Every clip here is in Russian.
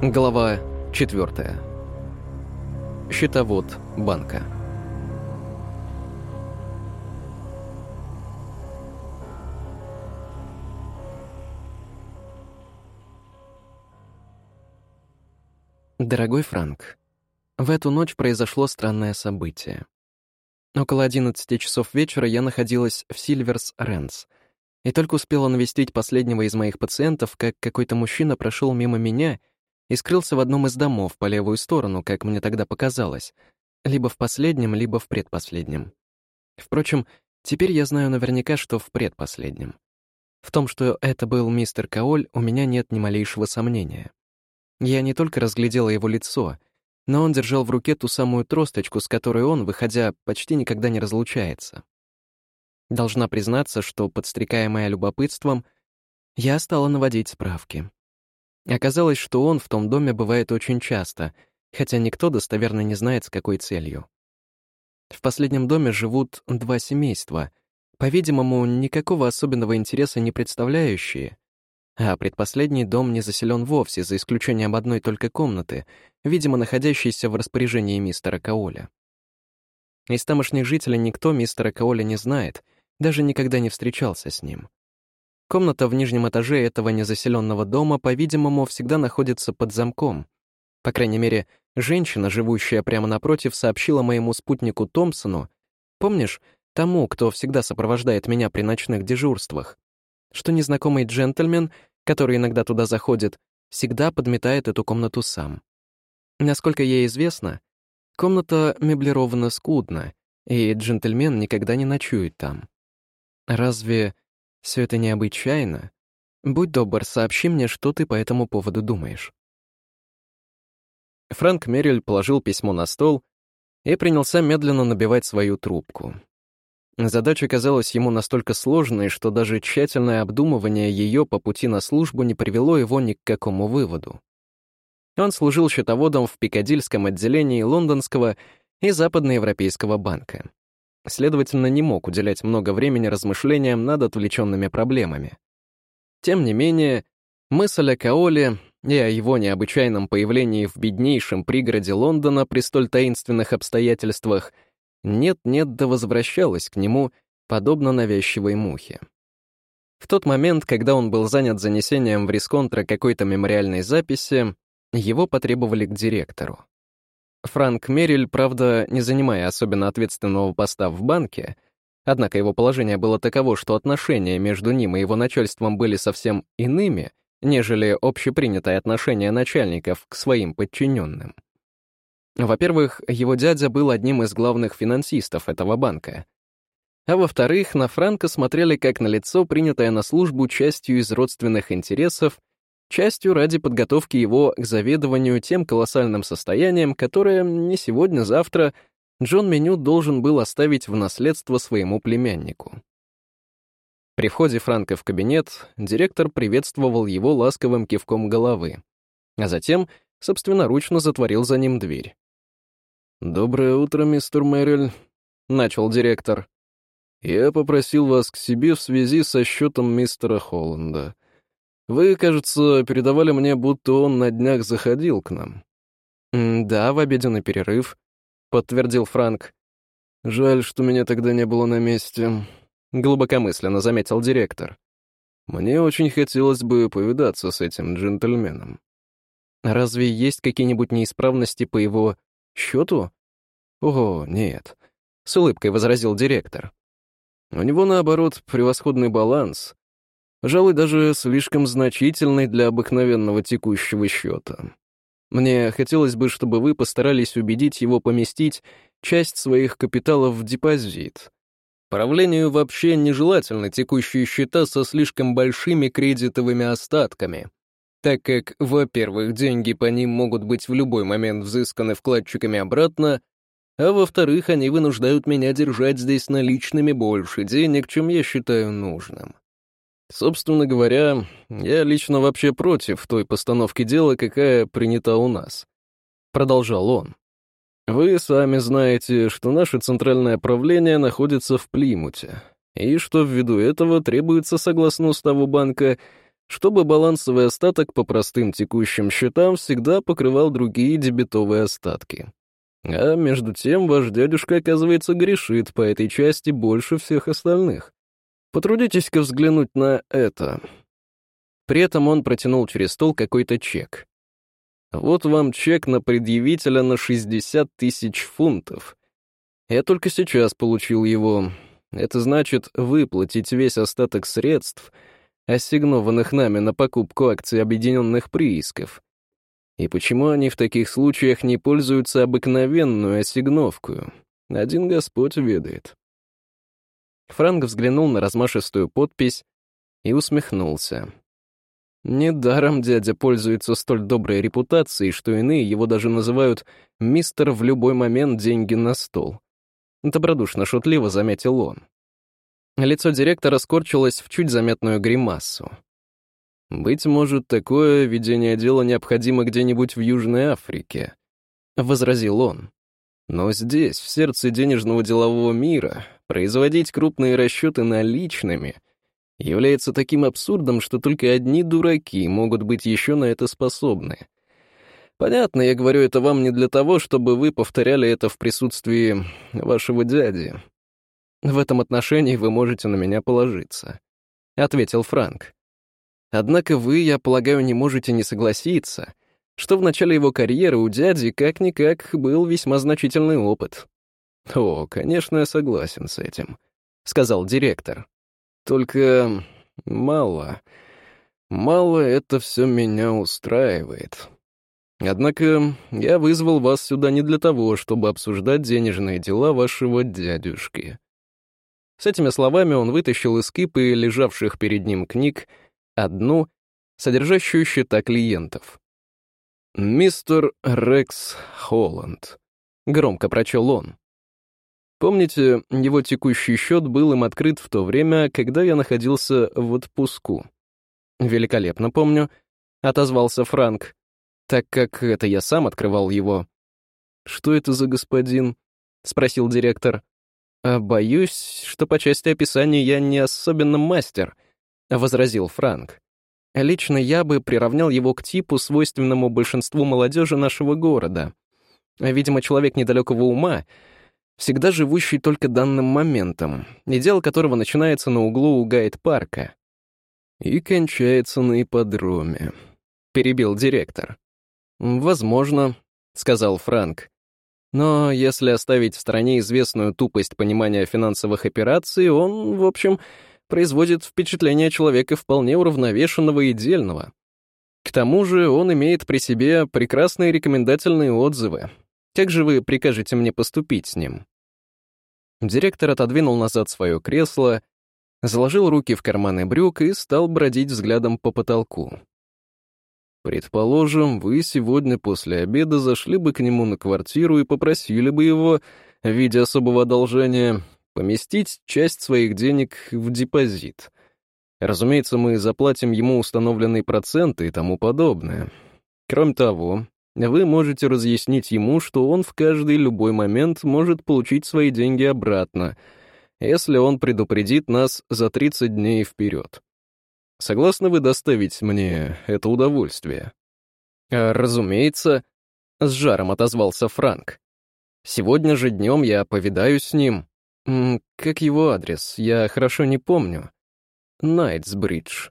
Глава 4. Счетовод банка. Дорогой Франк, в эту ночь произошло странное событие. Около 11 часов вечера я находилась в Сильверс Ренс и только успела навестить последнего из моих пациентов, как какой-то мужчина прошел мимо меня и скрылся в одном из домов по левую сторону, как мне тогда показалось, либо в последнем, либо в предпоследнем. Впрочем, теперь я знаю наверняка, что в предпоследнем. В том, что это был мистер Каоль, у меня нет ни малейшего сомнения. Я не только разглядела его лицо, но он держал в руке ту самую тросточку, с которой он, выходя, почти никогда не разлучается. Должна признаться, что, подстрекаемая любопытством, я стала наводить справки. Оказалось, что он в том доме бывает очень часто, хотя никто достоверно не знает, с какой целью. В последнем доме живут два семейства, по-видимому, никакого особенного интереса не представляющие, а предпоследний дом не заселен вовсе, за исключением одной только комнаты, видимо, находящейся в распоряжении мистера Каоля. Из тамошних жителей никто мистера Каоля не знает, даже никогда не встречался с ним. Комната в нижнем этаже этого незаселенного дома, по-видимому, всегда находится под замком. По крайней мере, женщина, живущая прямо напротив, сообщила моему спутнику Томпсону, помнишь, тому, кто всегда сопровождает меня при ночных дежурствах, что незнакомый джентльмен, который иногда туда заходит, всегда подметает эту комнату сам. Насколько ей известно, комната меблирована скудно, и джентльмен никогда не ночует там. Разве все это необычайно. Будь добр, сообщи мне, что ты по этому поводу думаешь». Фрэнк Мерриль положил письмо на стол и принялся медленно набивать свою трубку. Задача казалась ему настолько сложной, что даже тщательное обдумывание ее по пути на службу не привело его ни к какому выводу. Он служил счетоводом в Пикадильском отделении Лондонского и Западноевропейского банка следовательно, не мог уделять много времени размышлениям над отвлеченными проблемами. Тем не менее, мысль о Каоле и о его необычайном появлении в беднейшем пригороде Лондона при столь таинственных обстоятельствах нет-нет да возвращалась к нему, подобно навязчивой мухе. В тот момент, когда он был занят занесением в рисконтра какой-то мемориальной записи, его потребовали к директору. Франк Мериль, правда, не занимая особенно ответственного поста в банке, однако его положение было таково, что отношения между ним и его начальством были совсем иными, нежели общепринятое отношение начальников к своим подчиненным. Во-первых, его дядя был одним из главных финансистов этого банка. А во-вторых, на Франка смотрели как на лицо, принятое на службу частью из родственных интересов частью ради подготовки его к заведованию тем колоссальным состоянием, которое не сегодня-завтра Джон Меню должен был оставить в наследство своему племяннику. При входе Франка в кабинет директор приветствовал его ласковым кивком головы, а затем собственноручно затворил за ним дверь. «Доброе утро, мистер Мэриль», — начал директор. «Я попросил вас к себе в связи со счетом мистера Холланда. Вы, кажется, передавали мне, будто он на днях заходил к нам». «Да, в обеденный перерыв», — подтвердил Франк. «Жаль, что меня тогда не было на месте», — глубокомысленно заметил директор. «Мне очень хотелось бы повидаться с этим джентльменом». «Разве есть какие-нибудь неисправности по его счету?» «О, нет», — с улыбкой возразил директор. «У него, наоборот, превосходный баланс, Пожалуй, даже слишком значительный для обыкновенного текущего счета. Мне хотелось бы, чтобы вы постарались убедить его поместить часть своих капиталов в депозит. Правлению вообще нежелательно текущие счета со слишком большими кредитовыми остатками, так как, во-первых, деньги по ним могут быть в любой момент взысканы вкладчиками обратно, а во-вторых, они вынуждают меня держать здесь наличными больше денег, чем я считаю нужным. Собственно говоря, я лично вообще против той постановки дела, какая принята у нас. Продолжал он. Вы сами знаете, что наше центральное правление находится в Плимуте, и что ввиду этого требуется, согласно уставу банка, чтобы балансовый остаток по простым текущим счетам всегда покрывал другие дебетовые остатки. А между тем ваш дядюшка, оказывается, грешит по этой части больше всех остальных. Потрудитесь-ка взглянуть на это. При этом он протянул через стол какой-то чек. Вот вам чек на предъявителя на 60 тысяч фунтов. Я только сейчас получил его. Это значит выплатить весь остаток средств, ассигнованных нами на покупку акций объединенных приисков. И почему они в таких случаях не пользуются обыкновенную ассигновку? Один Господь ведает. Франк взглянул на размашистую подпись и усмехнулся. Недаром дядя пользуется столь доброй репутацией, что иные его даже называют «мистер в любой момент деньги на стол». Добродушно-шутливо заметил он. Лицо директора скорчилось в чуть заметную гримасу. «Быть может, такое ведение дела необходимо где-нибудь в Южной Африке», — возразил он. «Но здесь, в сердце денежного делового мира, производить крупные расчеты наличными — является таким абсурдом, что только одни дураки могут быть еще на это способны. Понятно, я говорю это вам не для того, чтобы вы повторяли это в присутствии вашего дяди. В этом отношении вы можете на меня положиться», — ответил Франк. «Однако вы, я полагаю, не можете не согласиться, что в начале его карьеры у дяди как-никак был весьма значительный опыт». «О, конечно, я согласен с этим», — сказал директор. Только мало. Мало это все меня устраивает. Однако я вызвал вас сюда не для того, чтобы обсуждать денежные дела вашего дядюшки. С этими словами он вытащил из кипы лежавших перед ним книг одну, содержащую счета клиентов. «Мистер Рекс Холланд», — громко прочел он. Помните, его текущий счет был им открыт в то время, когда я находился в отпуску. «Великолепно помню», — отозвался Франк, так как это я сам открывал его. «Что это за господин?» — спросил директор. «А «Боюсь, что по части описания я не особенно мастер», — возразил Франк. «Лично я бы приравнял его к типу, свойственному большинству молодежи нашего города. Видимо, человек недалекого ума — всегда живущий только данным моментом, и дело которого начинается на углу у гайд-парка. «И кончается на ипподроме», — перебил директор. «Возможно», — сказал Франк. «Но если оставить в стороне известную тупость понимания финансовых операций, он, в общем, производит впечатление человека вполне уравновешенного и дельного. К тому же он имеет при себе прекрасные рекомендательные отзывы, как же вы прикажете мне поступить с ним?» Директор отодвинул назад свое кресло, заложил руки в карманы брюк и стал бродить взглядом по потолку. «Предположим, вы сегодня после обеда зашли бы к нему на квартиру и попросили бы его, в виде особого одолжения, поместить часть своих денег в депозит. Разумеется, мы заплатим ему установленные проценты и тому подобное. Кроме того, вы можете разъяснить ему, что он в каждый любой момент может получить свои деньги обратно, если он предупредит нас за 30 дней вперед. Согласны вы доставить мне это удовольствие? А, разумеется, с жаром отозвался Франк. Сегодня же днем я повидаюсь с ним. Как его адрес? Я хорошо не помню. Найтсбридж.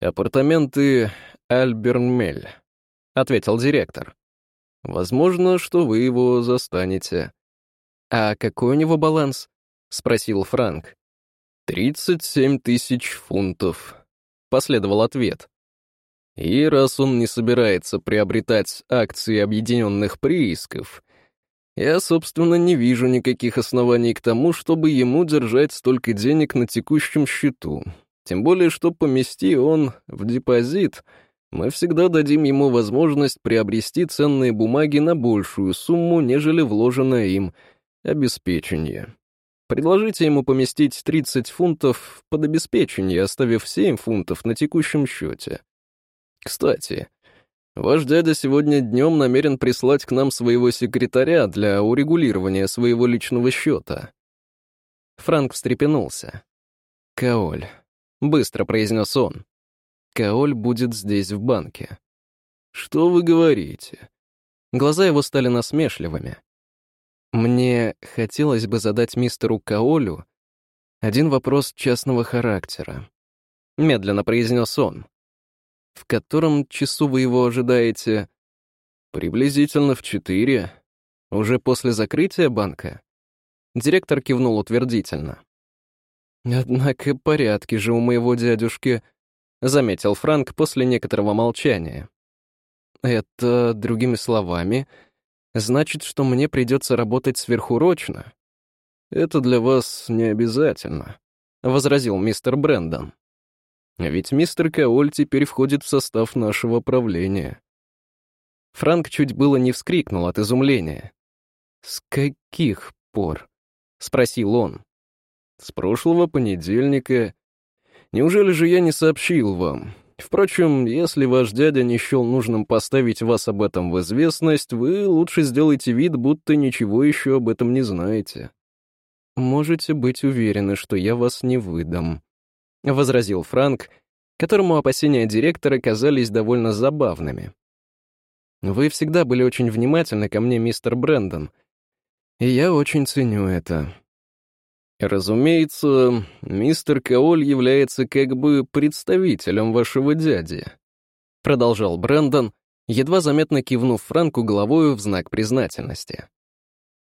Апартаменты Альбернмель, ответил директор. Возможно, что вы его застанете. «А какой у него баланс?» — спросил Франк. «Тридцать семь тысяч фунтов», — последовал ответ. «И раз он не собирается приобретать акции объединенных приисков, я, собственно, не вижу никаких оснований к тому, чтобы ему держать столько денег на текущем счету. Тем более, что помести он в депозит — мы всегда дадим ему возможность приобрести ценные бумаги на большую сумму, нежели вложенное им обеспечение. Предложите ему поместить 30 фунтов под обеспечение, оставив 7 фунтов на текущем счете. Кстати, ваш дядя сегодня днем намерен прислать к нам своего секретаря для урегулирования своего личного счета. Франк встрепенулся. «Каоль», — быстро произнес он. Каоль будет здесь, в банке. «Что вы говорите?» Глаза его стали насмешливыми. Мне хотелось бы задать мистеру Каолю один вопрос частного характера. Медленно произнес он. В котором часу вы его ожидаете? Приблизительно в четыре. Уже после закрытия банка? Директор кивнул утвердительно. «Однако порядки же у моего дядюшки», — заметил Франк после некоторого молчания. «Это, другими словами, значит, что мне придется работать сверхурочно». «Это для вас не обязательно», — возразил мистер Брэндон. «Ведь мистер Каоль теперь входит в состав нашего правления». Франк чуть было не вскрикнул от изумления. «С каких пор?» — спросил он. «С прошлого понедельника. Неужели же я не сообщил вам? Впрочем, если ваш дядя не счел нужным поставить вас об этом в известность, вы лучше сделайте вид, будто ничего еще об этом не знаете». «Можете быть уверены, что я вас не выдам», — возразил Франк, которому опасения директора казались довольно забавными. «Вы всегда были очень внимательны ко мне, мистер Брэндон, и я очень ценю это». «Разумеется, мистер Каоль является как бы представителем вашего дяди», — продолжал Брэндон, едва заметно кивнув Франку головою в знак признательности.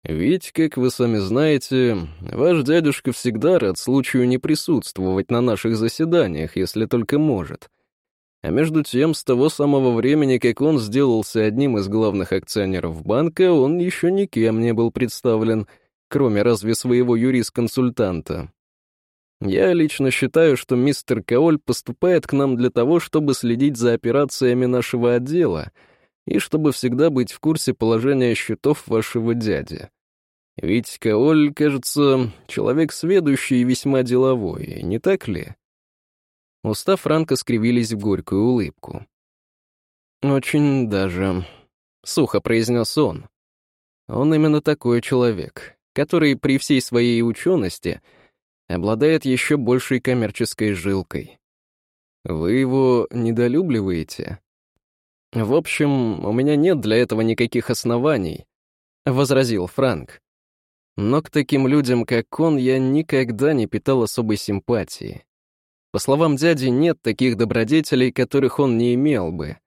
«Ведь, как вы сами знаете, ваш дядюшка всегда рад случаю не присутствовать на наших заседаниях, если только может. А между тем, с того самого времени, как он сделался одним из главных акционеров банка, он еще никем не был представлен, кроме разве своего юрисконсультанта. Я лично считаю, что мистер Каоль поступает к нам для того, чтобы следить за операциями нашего отдела — и чтобы всегда быть в курсе положения счетов вашего дяди. Ведь Каоль, кажется, человек сведущий и весьма деловой, не так ли?» Уста Франка скривились в горькую улыбку. «Очень даже», — сухо произнес он. «Он именно такой человек, который при всей своей учености обладает еще большей коммерческой жилкой. Вы его недолюбливаете?» «В общем, у меня нет для этого никаких оснований», — возразил Франк. «Но к таким людям, как он, я никогда не питал особой симпатии. По словам дяди, нет таких добродетелей, которых он не имел бы.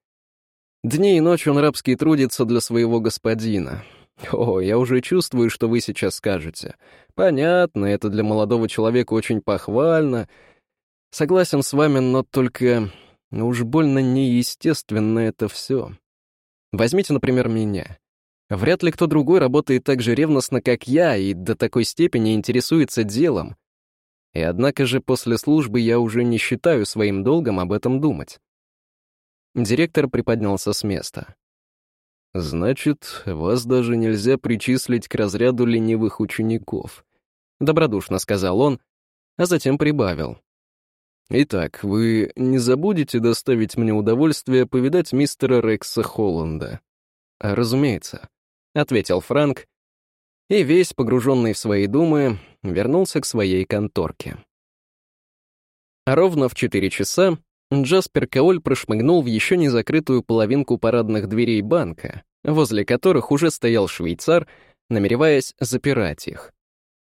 Дни и ночи он рабски трудится для своего господина. О, я уже чувствую, что вы сейчас скажете. Понятно, это для молодого человека очень похвально. Согласен с вами, но только но уж больно неестественно это все. Возьмите, например, меня. Вряд ли кто другой работает так же ревностно, как я, и до такой степени интересуется делом. И однако же после службы я уже не считаю своим долгом об этом думать. Директор приподнялся с места. «Значит, вас даже нельзя причислить к разряду ленивых учеников», — добродушно сказал он, а затем прибавил. Итак, вы не забудете доставить мне удовольствие повидать мистера Рекса Холланда? Разумеется, ответил Франк, и весь погруженный в свои думы вернулся к своей конторке. Ровно в четыре часа Джаспер Каоль прошмыгнул в еще не закрытую половинку парадных дверей банка, возле которых уже стоял швейцар, намереваясь запирать их.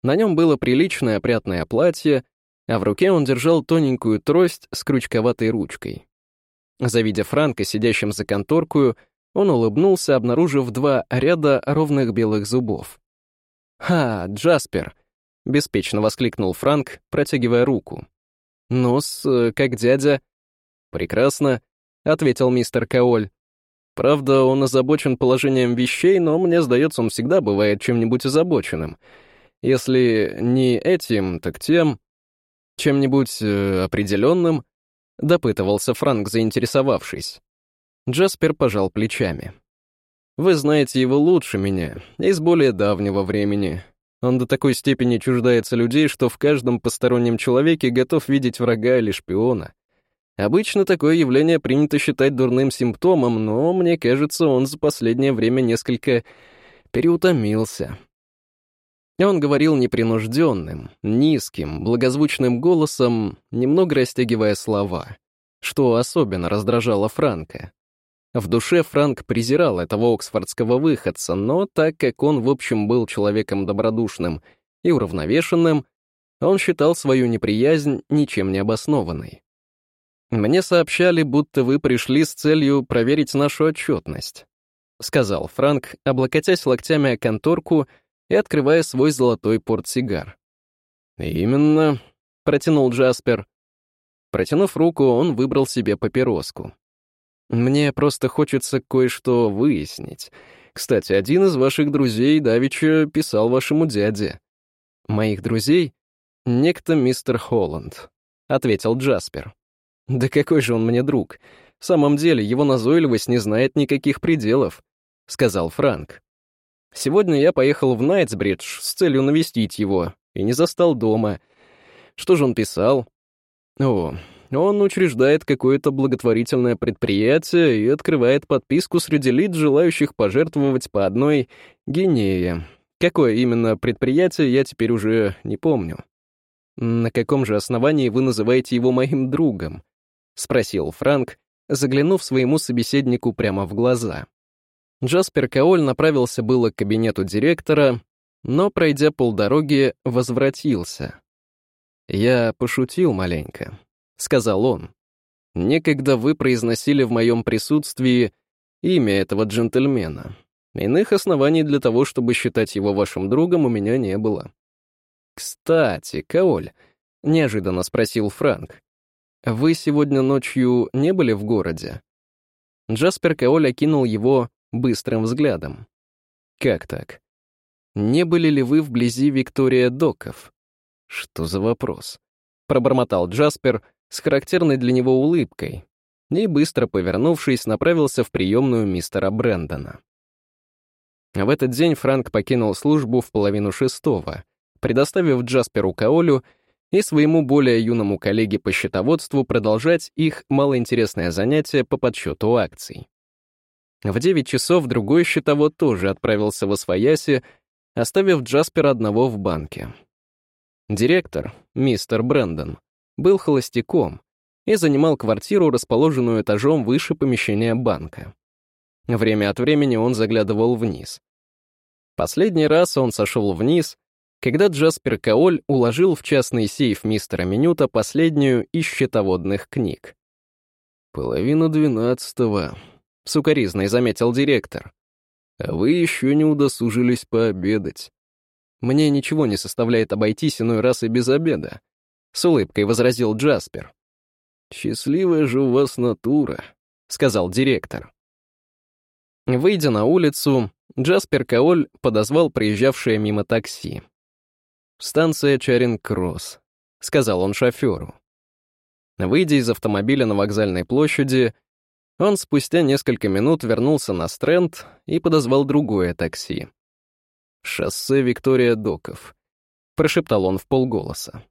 На нем было приличное опрятное платье, а в руке он держал тоненькую трость с крючковатой ручкой. Завидя Франка, сидящим за конторкую, он улыбнулся, обнаружив два ряда ровных белых зубов. «Ха, Джаспер!» — беспечно воскликнул Франк, протягивая руку. «Ну-с, как дядя?» «Прекрасно», — ответил мистер Каоль. «Правда, он озабочен положением вещей, но мне сдается, он всегда бывает чем-нибудь озабоченным. Если не этим, так тем...» «Чем-нибудь э, определенным?» — допытывался Франк, заинтересовавшись. Джаспер пожал плечами. «Вы знаете его лучше меня, из более давнего времени. Он до такой степени чуждается людей, что в каждом постороннем человеке готов видеть врага или шпиона. Обычно такое явление принято считать дурным симптомом, но, мне кажется, он за последнее время несколько переутомился. Он говорил непринужденным, низким, благозвучным голосом, немного растягивая слова, что особенно раздражало Франка. В душе Франк презирал этого оксфордского выходца, но так как он, в общем, был человеком добродушным и уравновешенным, он считал свою неприязнь ничем не обоснованной. «Мне сообщали, будто вы пришли с целью проверить нашу отчетность», — сказал Франк, облокотясь локтями о конторку и открывая свой золотой портсигар. «Именно», — протянул Джаспер. Протянув руку, он выбрал себе папироску. Мне просто хочется кое-что выяснить. Кстати, один из ваших друзей Давича писал вашему дяде. Моих друзей? Некто мистер Холланд, — ответил Джаспер. Да какой же он мне друг? В самом деле, его назойливость не знает никаких пределов, — сказал Франк. Сегодня я поехал в Найтсбридж с целью навестить его и не застал дома. Что же он писал? О, он учреждает какое-то благотворительное предприятие и открывает подписку среди лиц, желающих пожертвовать по одной гинее. Какое именно предприятие, я теперь уже не помню. «На каком же основании вы называете его моим другом?» — спросил Франк, заглянув своему собеседнику прямо в глаза. Джаспер Каоль направился было к кабинету директора, но, пройдя полдороги, возвратился. Я пошутил маленько. — сказал он. «Некогда вы произносили в моем присутствии имя этого джентльмена. Иных оснований для того, чтобы считать его вашим другом, у меня не было». «Кстати, Каоль», — неожиданно спросил Франк, «вы сегодня ночью не были в городе?» Джаспер Каоль окинул его быстрым взглядом. «Как так? Не были ли вы вблизи Виктория Доков?» «Что за вопрос?» — пробормотал Джаспер, с характерной для него улыбкой и, быстро повернувшись, направился в приемную мистера Брэндона. В этот день Франк покинул службу в половину шестого, предоставив Джасперу Каолю и своему более юному коллеге по счетоводству продолжать их малоинтересное занятие по подсчету акций. В 9 часов другой счетовод тоже отправился в Освояси, оставив Джаспера одного в банке. Директор, мистер Брэндон, был холостяком и занимал квартиру, расположенную этажом выше помещения банка. Время от времени он заглядывал вниз. Последний раз он сошел вниз, когда Джаспер Каоль уложил в частный сейф мистера Минюта последнюю из счетоводных книг. «Половина двенадцатого», — сукоризной заметил директор. «А вы еще не удосужились пообедать. Мне ничего не составляет обойтись иной раз и без обеда. С улыбкой возразил Джаспер. «Счастливая же у вас натура», — сказал директор. Выйдя на улицу, Джаспер Каоль подозвал проезжавшее мимо такси. «Станция Чаринг-Кросс», — сказал он шоферу. Выйдя из автомобиля на вокзальной площади, он спустя несколько минут вернулся на Стрэнд и подозвал другое такси. «Шоссе Виктория Доков», — прошептал он в полголоса.